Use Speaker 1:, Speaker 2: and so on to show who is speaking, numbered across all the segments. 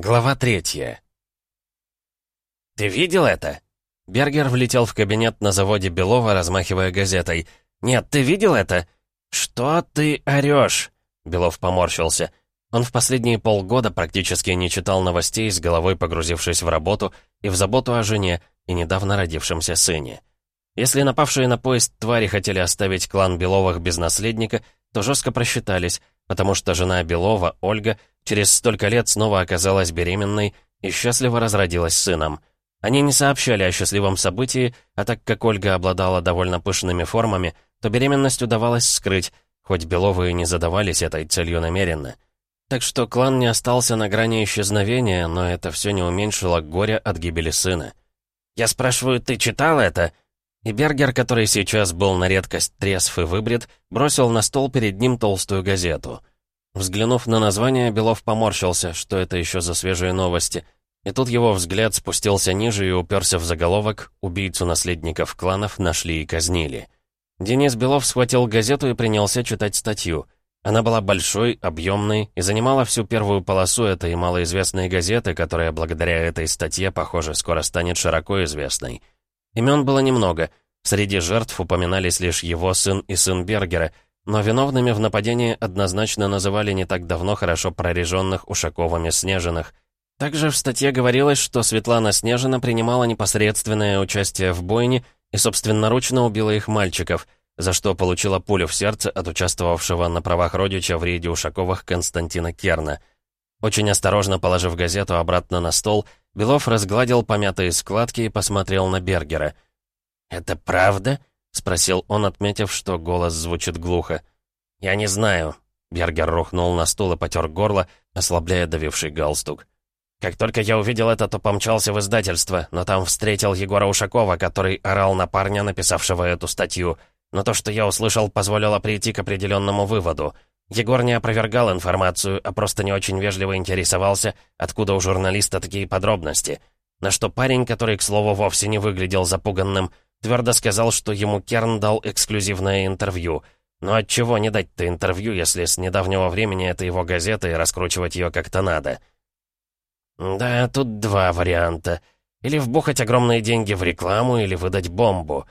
Speaker 1: Глава третья. «Ты видел это?» Бергер влетел в кабинет на заводе Белова, размахивая газетой. «Нет, ты видел это?» «Что ты орёшь?» Белов поморщился. Он в последние полгода практически не читал новостей, с головой погрузившись в работу и в заботу о жене и недавно родившемся сыне. Если напавшие на поезд твари хотели оставить клан Беловых без наследника, то жестко просчитались, потому что жена Белова, Ольга, через столько лет снова оказалась беременной и счастливо разродилась сыном. Они не сообщали о счастливом событии, а так как Ольга обладала довольно пышными формами, то беременность удавалось скрыть, хоть Беловы и не задавались этой целью намеренно. Так что клан не остался на грани исчезновения, но это все не уменьшило горя от гибели сына. «Я спрашиваю, ты читал это?» И Бергер, который сейчас был на редкость трезв и выбрит, бросил на стол перед ним толстую газету. Взглянув на название, Белов поморщился, что это еще за свежие новости. И тут его взгляд спустился ниже и уперся в заголовок «Убийцу наследников кланов нашли и казнили». Денис Белов схватил газету и принялся читать статью. Она была большой, объемной и занимала всю первую полосу этой малоизвестной газеты, которая благодаря этой статье, похоже, скоро станет широко известной. Имен было немного. Среди жертв упоминались лишь его сын и сын Бергера, но виновными в нападении однозначно называли не так давно хорошо прореженных Ушаковыми Снежиных. Также в статье говорилось, что Светлана Снежина принимала непосредственное участие в бойне и собственноручно убила их мальчиков, за что получила пулю в сердце от участвовавшего на правах родича в рейде Ушаковых Константина Керна. Очень осторожно положив газету обратно на стол, Белов разгладил помятые складки и посмотрел на Бергера. «Это правда?» — спросил он, отметив, что голос звучит глухо. «Я не знаю». Бергер рухнул на стул и потер горло, ослабляя давивший галстук. «Как только я увидел это, то помчался в издательство, но там встретил Егора Ушакова, который орал на парня, написавшего эту статью. Но то, что я услышал, позволило прийти к определенному выводу — Егор не опровергал информацию, а просто не очень вежливо интересовался, откуда у журналиста такие подробности. На что парень, который, к слову, вовсе не выглядел запуганным, твердо сказал, что ему Керн дал эксклюзивное интервью. Но от чего не дать-то интервью, если с недавнего времени это его газета и раскручивать ее как-то надо? Да, тут два варианта. Или вбухать огромные деньги в рекламу, или выдать бомбу.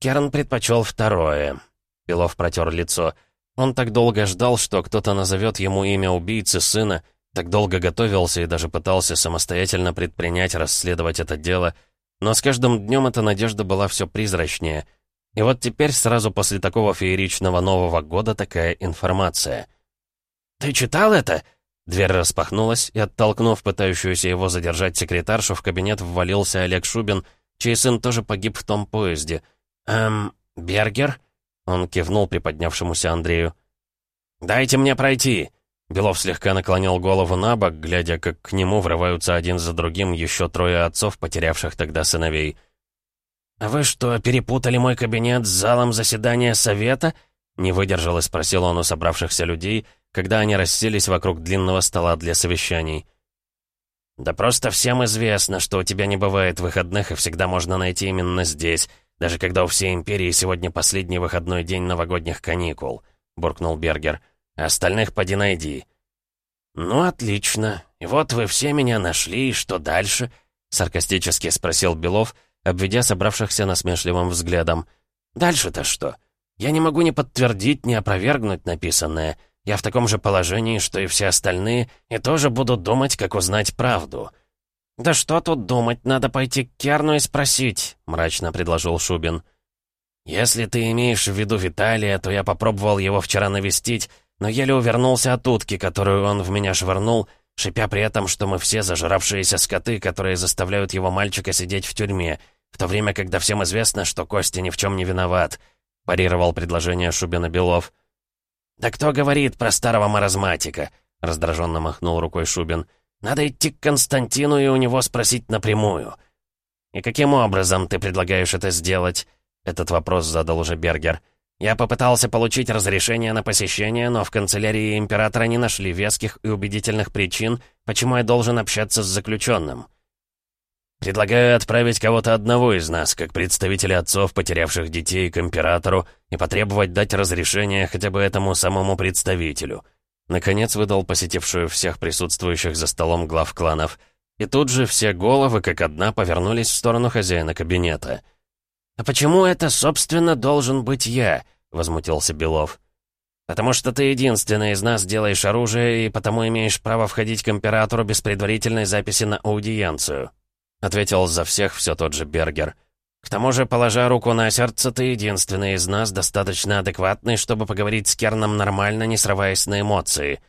Speaker 1: Керн предпочел второе. Белов протер лицо. Он так долго ждал, что кто-то назовет ему имя убийцы сына, так долго готовился и даже пытался самостоятельно предпринять, расследовать это дело, но с каждым днем эта надежда была все призрачнее. И вот теперь, сразу после такого фееричного Нового года, такая информация. «Ты читал это?» Дверь распахнулась, и, оттолкнув пытающуюся его задержать секретаршу, в кабинет ввалился Олег Шубин, чей сын тоже погиб в том поезде. «Эм, Бергер?» Он кивнул приподнявшемуся Андрею. «Дайте мне пройти!» Белов слегка наклонил голову на бок, глядя, как к нему врываются один за другим еще трое отцов, потерявших тогда сыновей. «А вы что, перепутали мой кабинет с залом заседания совета?» Не выдержал и спросил он у собравшихся людей, когда они расселись вокруг длинного стола для совещаний. «Да просто всем известно, что у тебя не бывает выходных и всегда можно найти именно здесь, даже когда у всей империи сегодня последний выходной день новогодних каникул», — буркнул Бергер. «А остальных поди найди». «Ну, отлично. И вот вы все меня нашли, и что дальше?» — саркастически спросил Белов, обведя собравшихся насмешливым взглядом. «Дальше-то что? Я не могу ни подтвердить, ни опровергнуть написанное. Я в таком же положении, что и все остальные, и тоже буду думать, как узнать правду». «Да что тут думать, надо пойти к Керну и спросить», — мрачно предложил Шубин. «Если ты имеешь в виду Виталия, то я попробовал его вчера навестить, но еле увернулся от утки, которую он в меня швырнул, шипя при этом, что мы все зажравшиеся скоты, которые заставляют его мальчика сидеть в тюрьме, в то время, когда всем известно, что Костя ни в чем не виноват», — парировал предложение Шубина Белов. «Да кто говорит про старого маразматика?» — раздраженно махнул рукой Шубин. — надо идти к Константину и у него спросить напрямую. «И каким образом ты предлагаешь это сделать?» Этот вопрос задал уже Бергер. «Я попытался получить разрешение на посещение, но в канцелярии императора не нашли веских и убедительных причин, почему я должен общаться с заключенным». «Предлагаю отправить кого-то одного из нас, как представителя отцов, потерявших детей, к императору, и потребовать дать разрешение хотя бы этому самому представителю», Наконец выдал посетившую всех присутствующих за столом глав кланов. И тут же все головы, как одна, повернулись в сторону хозяина кабинета. «А почему это, собственно, должен быть я?» — возмутился Белов. «Потому что ты единственный из нас делаешь оружие, и потому имеешь право входить к императору без предварительной записи на аудиенцию», — ответил за всех все тот же Бергер. «К тому же, положа руку на сердце, ты единственный из нас достаточно адекватный, чтобы поговорить с Керном нормально, не срываясь на эмоции».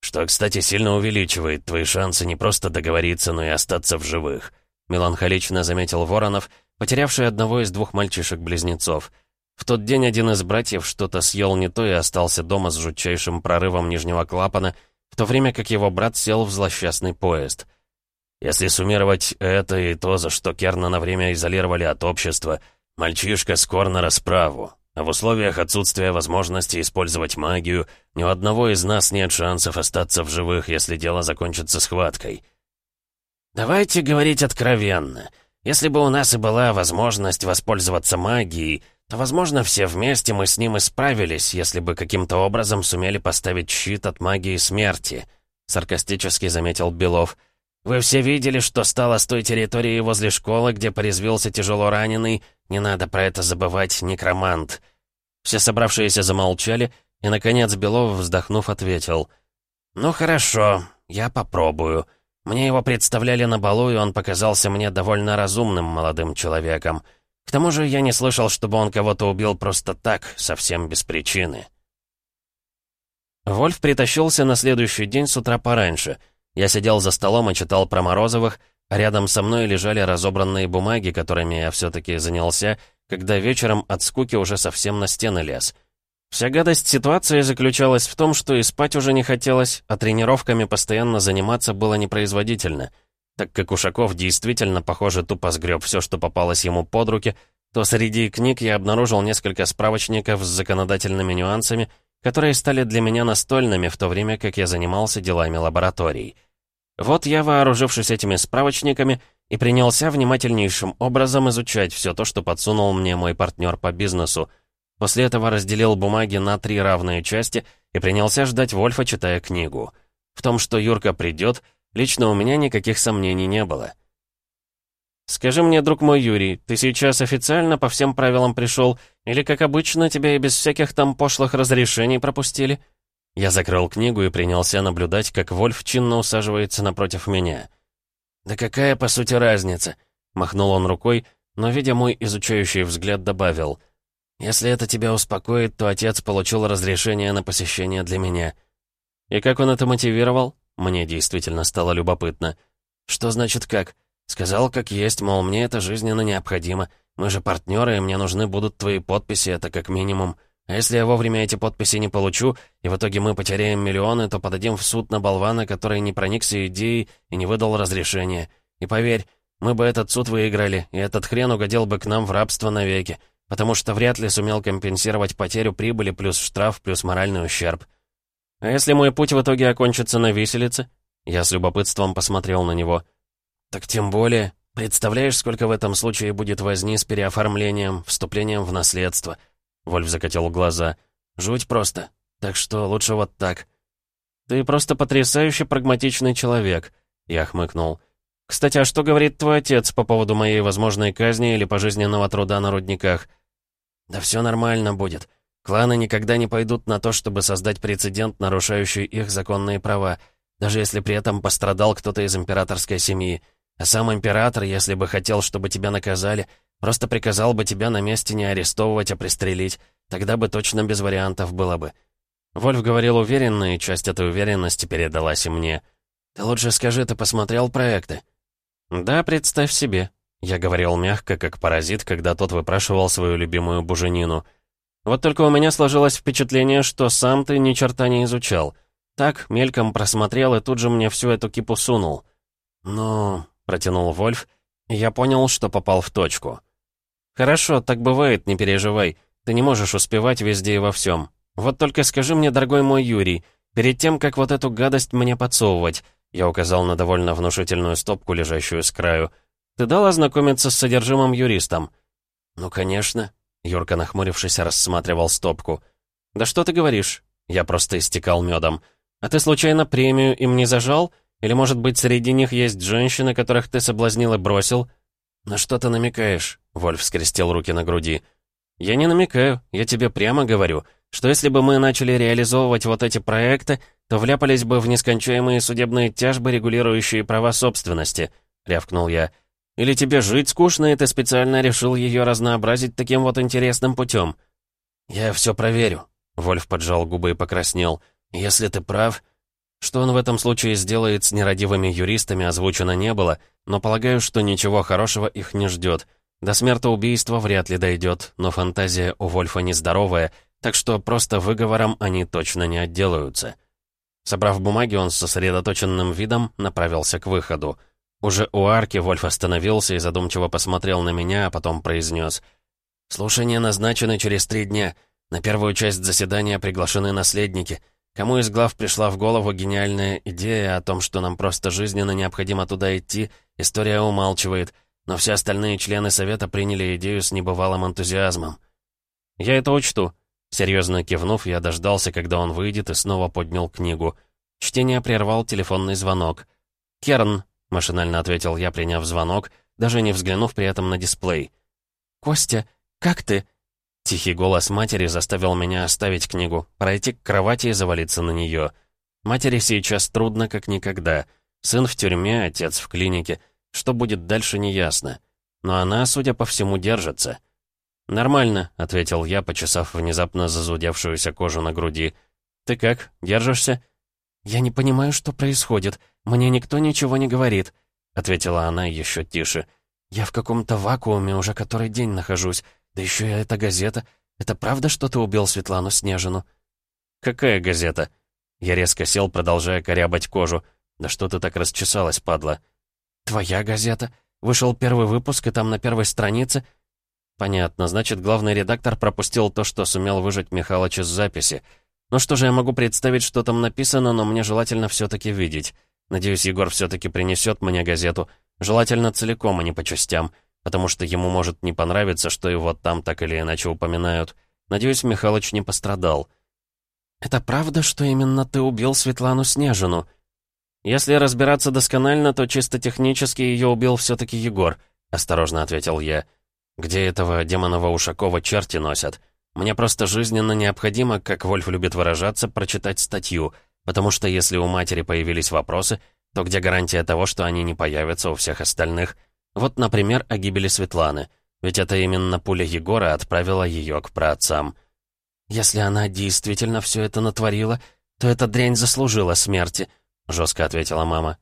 Speaker 1: «Что, кстати, сильно увеличивает твои шансы не просто договориться, но и остаться в живых», — меланхолично заметил Воронов, потерявший одного из двух мальчишек-близнецов — в тот день один из братьев что-то съел не то и остался дома с жутчайшим прорывом нижнего клапана, в то время как его брат сел в злосчастный поезд. Если суммировать это и то, за что Керна на время изолировали от общества, мальчишка скор на расправу. А в условиях отсутствия возможности использовать магию, ни у одного из нас нет шансов остаться в живых, если дело закончится схваткой. «Давайте говорить откровенно. Если бы у нас и была возможность воспользоваться магией, то, возможно, все вместе мы с ним и справились, если бы каким-то образом сумели поставить щит от магии смерти», — саркастически заметил Белов. «Вы все видели, что стало с той территории возле школы, где порезвился тяжело раненый, не надо про это забывать, некромант». Все собравшиеся замолчали, и, наконец, Белов, вздохнув, ответил. «Ну хорошо, я попробую. Мне его представляли на балу, и он показался мне довольно разумным молодым человеком». К тому же я не слышал, чтобы он кого-то убил просто так, совсем без причины. Вольф притащился на следующий день с утра пораньше. Я сидел за столом и читал про Морозовых, а рядом со мной лежали разобранные бумаги, которыми я все-таки занялся, когда вечером от скуки уже совсем на стены лез. Вся гадость ситуации заключалась в том, что и спать уже не хотелось, а тренировками постоянно заниматься было непроизводительно — так как Ушаков действительно, похоже, тупо сгреб все, что попалось ему под руки, то среди книг я обнаружил несколько справочников с законодательными нюансами, которые стали для меня настольными в то время, как я занимался делами лабораторий. Вот я, вооружившись этими справочниками, и принялся внимательнейшим образом изучать все то, что подсунул мне мой партнер по бизнесу. После этого разделил бумаги на три равные части и принялся ждать Вольфа, читая книгу. В том, что Юрка придет — Лично у меня никаких сомнений не было. «Скажи мне, друг мой Юрий, ты сейчас официально по всем правилам пришел, или, как обычно, тебя и без всяких там пошлых разрешений пропустили?» Я закрыл книгу и принялся наблюдать, как Вольф чинно усаживается напротив меня. «Да какая, по сути, разница?» — махнул он рукой, но, видя мой изучающий взгляд, добавил. «Если это тебя успокоит, то отец получил разрешение на посещение для меня». «И как он это мотивировал?» Мне действительно стало любопытно. «Что значит как?» «Сказал, как есть, мол, мне это жизненно необходимо. Мы же партнеры, и мне нужны будут твои подписи, это как минимум. А если я вовремя эти подписи не получу, и в итоге мы потеряем миллионы, то подадим в суд на болвана, который не проникся идеей и не выдал разрешения. И поверь, мы бы этот суд выиграли, и этот хрен угодил бы к нам в рабство навеки, потому что вряд ли сумел компенсировать потерю прибыли плюс штраф плюс моральный ущерб. «А если мой путь в итоге окончится на виселице?» Я с любопытством посмотрел на него. «Так тем более. Представляешь, сколько в этом случае будет возни с переоформлением, вступлением в наследство?» Вольф закатил глаза. «Жуть просто. Так что лучше вот так». «Ты просто потрясающе прагматичный человек», — я хмыкнул. «Кстати, а что говорит твой отец по поводу моей возможной казни или пожизненного труда на рудниках?» «Да все нормально будет. Кланы никогда не пойдут на то, чтобы создать прецедент, нарушающий их законные права, даже если при этом пострадал кто-то из императорской семьи. А сам император, если бы хотел, чтобы тебя наказали, просто приказал бы тебя на месте не арестовывать, а пристрелить. Тогда бы точно без вариантов было бы. Вольф говорил уверенно, и часть этой уверенности передалась и мне. «Ты лучше скажи, ты посмотрел проекты?» «Да, представь себе», — я говорил мягко, как паразит, когда тот выпрашивал свою любимую буженину — вот только у меня сложилось впечатление, что сам ты ни черта не изучал. Так, мельком просмотрел и тут же мне всю эту кипу сунул. «Ну...» — протянул Вольф, и я понял, что попал в точку. «Хорошо, так бывает, не переживай. Ты не можешь успевать везде и во всем. Вот только скажи мне, дорогой мой Юрий, перед тем, как вот эту гадость мне подсовывать, я указал на довольно внушительную стопку, лежащую с краю, ты дал ознакомиться с содержимым юристом?» «Ну, конечно», Юрка, нахмурившись, рассматривал стопку. «Да что ты говоришь? Я просто истекал медом. «А ты случайно премию им не зажал? Или, может быть, среди них есть женщины, которых ты соблазнил и бросил?» «На что ты намекаешь?» — Вольф скрестил руки на груди. «Я не намекаю, я тебе прямо говорю, что если бы мы начали реализовывать вот эти проекты, то вляпались бы в нескончаемые судебные тяжбы, регулирующие права собственности», — рявкнул я. «Или тебе жить скучно, и ты специально решил ее разнообразить таким вот интересным путем?» «Я все проверю», — Вольф поджал губы и покраснел. «Если ты прав...» Что он в этом случае сделает с нерадивыми юристами, озвучено не было, но полагаю, что ничего хорошего их не ждет. До смертоубийства вряд ли дойдет, но фантазия у Вольфа нездоровая, так что просто выговором они точно не отделаются. Собрав бумаги, он с сосредоточенным видом направился к выходу. Уже у арки Вольф остановился и задумчиво посмотрел на меня, а потом произнес. «Слушания назначены через три дня. На первую часть заседания приглашены наследники. Кому из глав пришла в голову гениальная идея о том, что нам просто жизненно необходимо туда идти, история умалчивает, но все остальные члены совета приняли идею с небывалым энтузиазмом. «Я это учту», Серьезно кивнув, я дождался, когда он выйдет, и снова поднял книгу. Чтение прервал телефонный звонок. «Керн», — машинально ответил я, приняв звонок, даже не взглянув при этом на дисплей. «Костя, как ты?» Тихий голос матери заставил меня оставить книгу, пройти к кровати и завалиться на нее. Матери сейчас трудно, как никогда. Сын в тюрьме, отец в клинике. Что будет дальше, неясно. Но она, судя по всему, держится. «Нормально», — ответил я, почесав внезапно зазудевшуюся кожу на груди. «Ты как, держишься?» «Я не понимаю, что происходит. Мне никто ничего не говорит», — ответила она еще тише. «Я в каком-то вакууме уже который день нахожусь. Да еще и эта газета. Это правда, что ты убил Светлану Снежину?» «Какая газета?» Я резко сел, продолжая корябать кожу. «Да что ты так расчесалась, падла?» «Твоя газета. Вышел первый выпуск, и там на первой странице...» «Понятно. Значит, главный редактор пропустил то, что сумел выжать Михалыч из записи. Ну что же, я могу представить, что там написано, но мне желательно все-таки видеть. Надеюсь, Егор все-таки принесет мне газету. Желательно целиком, а не по частям потому что ему может не понравиться, что его там так или иначе упоминают. Надеюсь, Михалыч не пострадал. «Это правда, что именно ты убил Светлану Снежину?» «Если разбираться досконально, то чисто технически ее убил все-таки Егор», — осторожно ответил я. «Где этого демонова Ушакова черти носят? Мне просто жизненно необходимо, как Вольф любит выражаться, прочитать статью, потому что если у матери появились вопросы, то где гарантия того, что они не появятся у всех остальных?» Вот, например, о гибели Светланы. Ведь это именно пуля Егора отправила ее к праотцам. «Если она действительно все это натворила, то эта дрянь заслужила смерти», — жестко ответила мама.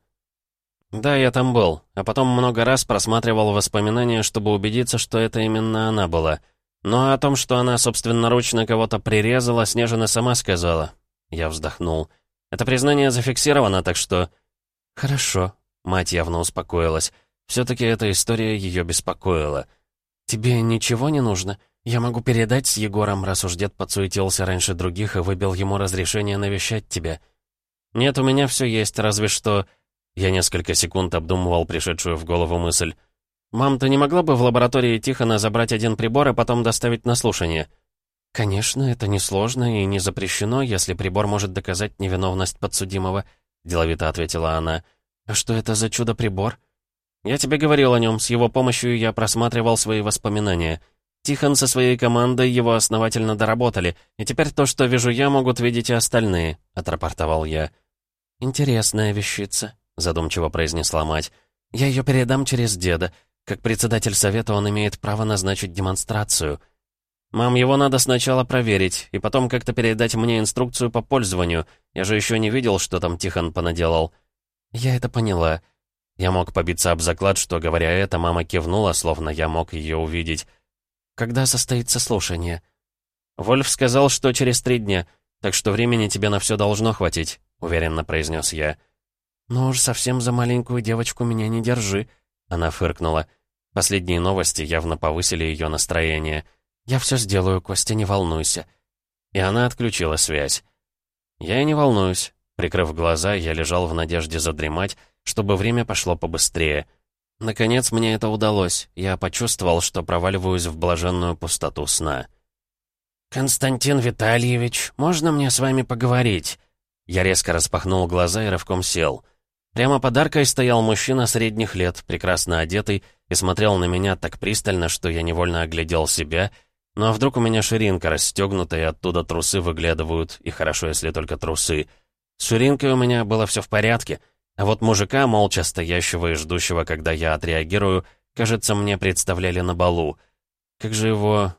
Speaker 1: «Да, я там был, а потом много раз просматривал воспоминания, чтобы убедиться, что это именно она была. Но о том, что она собственноручно кого-то прирезала, Снежина сама сказала». Я вздохнул. «Это признание зафиксировано, так что...» «Хорошо», — мать явно успокоилась. Все-таки эта история ее беспокоила. «Тебе ничего не нужно? Я могу передать с Егором, раз уж дед подсуетился раньше других и выбил ему разрешение навещать тебя». «Нет, у меня все есть, разве что...» Я несколько секунд обдумывал пришедшую в голову мысль. «Мам, ты не могла бы в лаборатории Тихона забрать один прибор и потом доставить на слушание?» «Конечно, это несложно и не запрещено, если прибор может доказать невиновность подсудимого», — деловито ответила она. «А что это за чудо-прибор?» «Я тебе говорил о нем, с его помощью я просматривал свои воспоминания. Тихон со своей командой его основательно доработали, и теперь то, что вижу я, могут видеть и остальные», — отрапортовал я. «Интересная вещица», — задумчиво произнесла мать. «Я ее передам через деда. Как председатель совета он имеет право назначить демонстрацию». «Мам, его надо сначала проверить, и потом как-то передать мне инструкцию по пользованию. Я же еще не видел, что там Тихон понаделал». «Я это поняла. Я мог побиться об заклад, что, говоря это, мама кивнула, словно я мог ее увидеть. «Когда состоится слушание?» «Вольф сказал, что через три дня, так что времени тебе на все должно хватить», — уверенно произнес я. «Ну уж совсем за маленькую девочку меня не держи», — она фыркнула. Последние новости явно повысили ее настроение. «Я все сделаю, Костя, не волнуйся». И она отключила связь. Я и не волнуюсь. Прикрыв глаза, я лежал в надежде задремать, чтобы время пошло побыстрее. Наконец мне это удалось. Я почувствовал, что проваливаюсь в блаженную пустоту сна. «Константин Витальевич, можно мне с вами поговорить?» Я резко распахнул глаза и рывком сел. Прямо под аркой стоял мужчина средних лет, прекрасно одетый, и смотрел на меня так пристально, что я невольно оглядел себя. Ну а вдруг у меня ширинка расстегнута, и оттуда трусы выглядывают, и хорошо, если только трусы. С ширинкой у меня было все в порядке, а вот мужика, молча стоящего и ждущего, когда я отреагирую, кажется, мне представляли на балу. Как же его...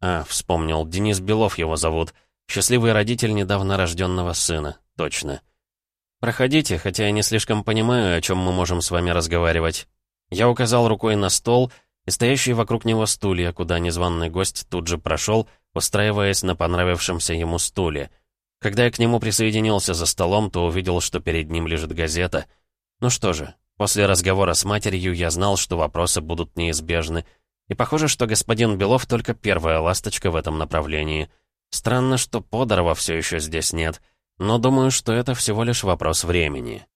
Speaker 1: А, вспомнил, Денис Белов его зовут. Счастливый родитель недавно рожденного сына, точно. «Проходите, хотя я не слишком понимаю, о чем мы можем с вами разговаривать». Я указал рукой на стол и стоящие вокруг него стулья, куда незваный гость тут же прошел, устраиваясь на понравившемся ему стуле. Когда я к нему присоединился за столом, то увидел, что перед ним лежит газета. Ну что же, после разговора с матерью я знал, что вопросы будут неизбежны, и похоже, что господин Белов только первая ласточка в этом направлении. Странно, что Подорова все еще здесь нет, но думаю, что это всего лишь вопрос времени.